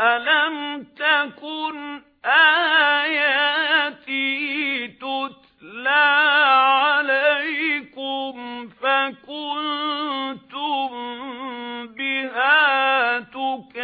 أَلَمْ تَكُنْ آيَاتِي تُتْلَى عَلَيْكُمْ فَكُنْتُمْ بِهَا تُكَذِّبُونَ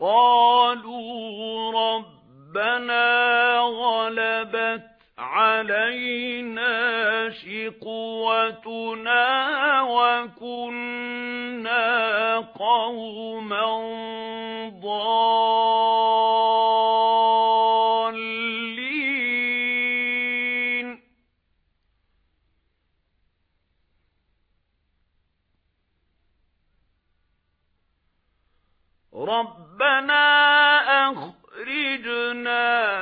قَالُوا رَبَّنَا غَلَبَتْ عَلَيْنَا شِقْوَتُنَا وَكُنَّا قَوْمًا ضَالِّينَ. رَبَّنَا أَخْرِجْنَا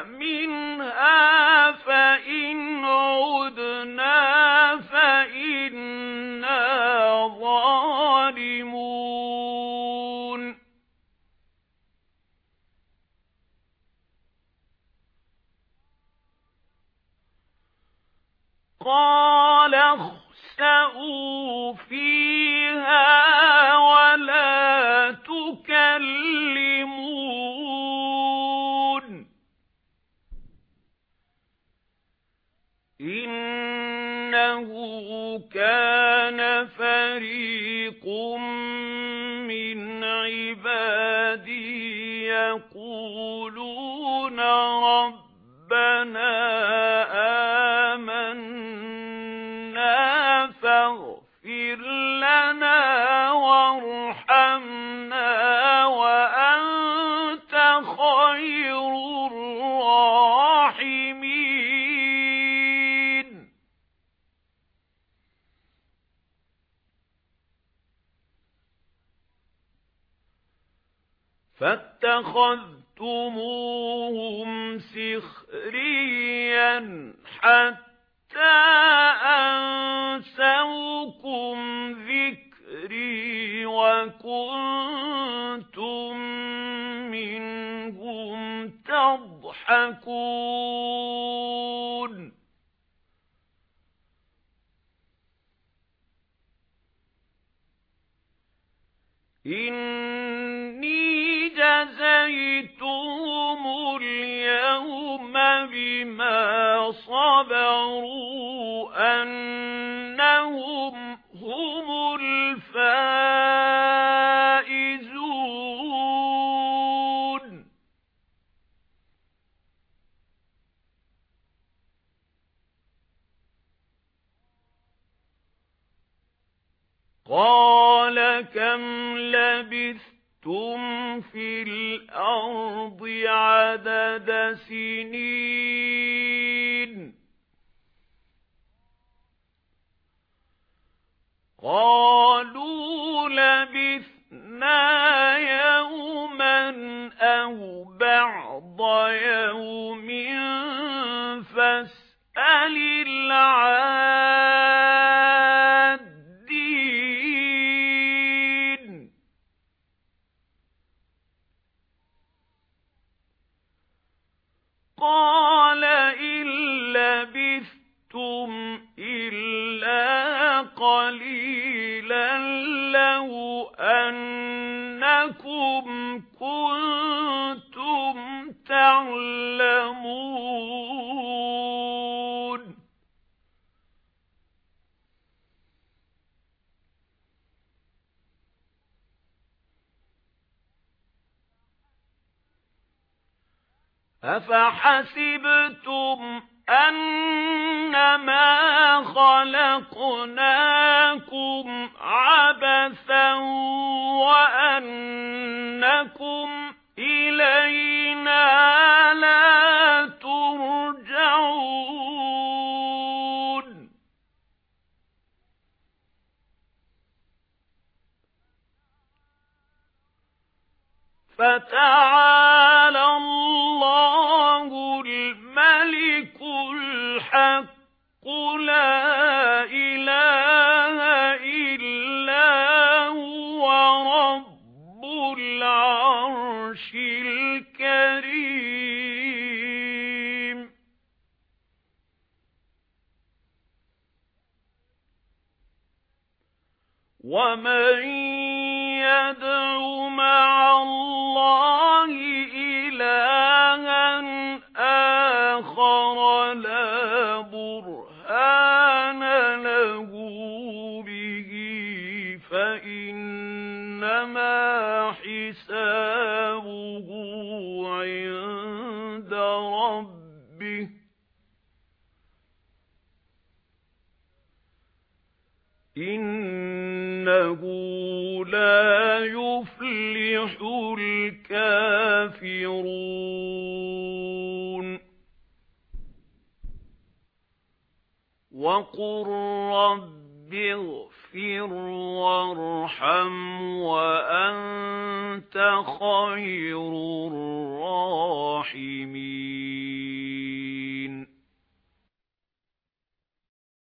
مِنْهَا فَإِنْ عُدْنَا فَإِنَّا ظَالِمُونَ. قَالَ اخْسَئُوا فِيهَا فَرِيقٌ مِنْ عِبَادِي يَقُولُونَ رَبَّنَا آمَنَّا فَاغْفِرْ لَنَا وَارْحَمْنَا فَاتَّخَذْتُمُوهُمْ سِخْرِيًّا حَتَّى أَنسَوْكُمْ ذِكْرِي وَكُنْتُمْ مِنْهُمْ تَضْحَكُونَ. إِنِّي صَبَرُوا أَنَّهُمْ هُمُ الْفَائِزُونَ. قَالَ كَمْ لَبِثْتُمْ فِي الْأَرْضِ عَدَدَ سِنِينَ؟ قَالُوا أَفَحَسِبْتُمْ أَنَّمَا خَلَقْنَاكُمْ عَبَثًا وَأَنَّكُمْ إِلَيْنَا لَا تُرْجَعُونَ؟ فَتَعَالَى الْحَقُّ لَا إِلَٰهَ إِلَّا هُوَ رَبُّ الْعَرْشِ الْكَرِيمِ. وَمَن يَدْعُ مَعَ اللَّهِ إِلَٰهًا آخَرَ لَا بُرْهَانَ لَهُ بِهِ فَإِنَّمَا حِسَابُهُ عِندَ رَبِّهِ إِنَّهُ لَا يُفْلِحُ الْكَافِرُونَ وَقُل رَّبِّ اغْفِرْ وَارْحَمْ وَأَنتَ خَيْرُ